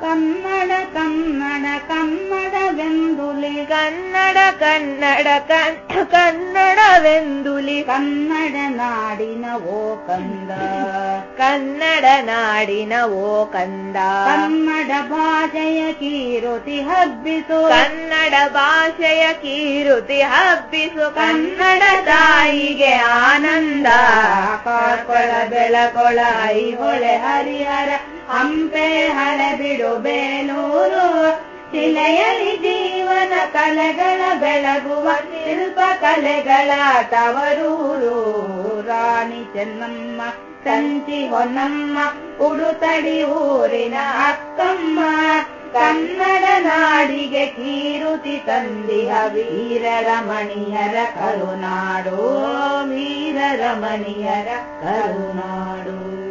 ಕನ್ನಡ ಕನ್ನಡ ಕನ್ನಡವೆಂದುಲಿ. ಕನ್ನಡ ಕನ್ನಡ ಕಂಠ ಕನ್ನಡವೆಂದುಲಿ. ಕನ್ನಡ ನಾಡಿನ ಓ ಕಂದ. ಕನ್ನಡ ನಾಡಿನ ಓ ಕಂದ. ಕನ್ನಡ ಭಾಷೆಯ ಕೀರುತಿ ಹಬ್ಬಿಸು ಕನ್ನಡ ಭಾಷೆಯ ಕೀರುತಿ ಹಬ್ಬಿಸು ಕನ್ನಡ ತಾಯಿಗೆ ಆನಂದ. ಕಾರ್ಕೊಳ ಬೆಳಕೊಳ ಹೊಳೆ ಹರಿಹರ, ಹಂಪೆ ಹಳೆಬಿಡು ಬೇಲೂರು. ಶಿಲೆಯಲ್ಲಿ ಜೀವನ ಕಲೆಗಳ ಬೆಳಗುವ ಶಿಲ್ಪ ಕಲೆಗಳ ತವರೂರು. ರಾಣಿ ಚೆನ್ನಮ್ಮ, ಸಂಚಿ ಹೊನ್ನಮ್ಮ, ಉಡುತಡಿ ಊರಿನ ಅಕ್ಕಮ್ಮ. ಕನ್ನಡ ನಾಡಿಗೆ ಕೀರುತಿ तन् वीर रमणीयर करुनाडो वीर रमणीयर करुनाडो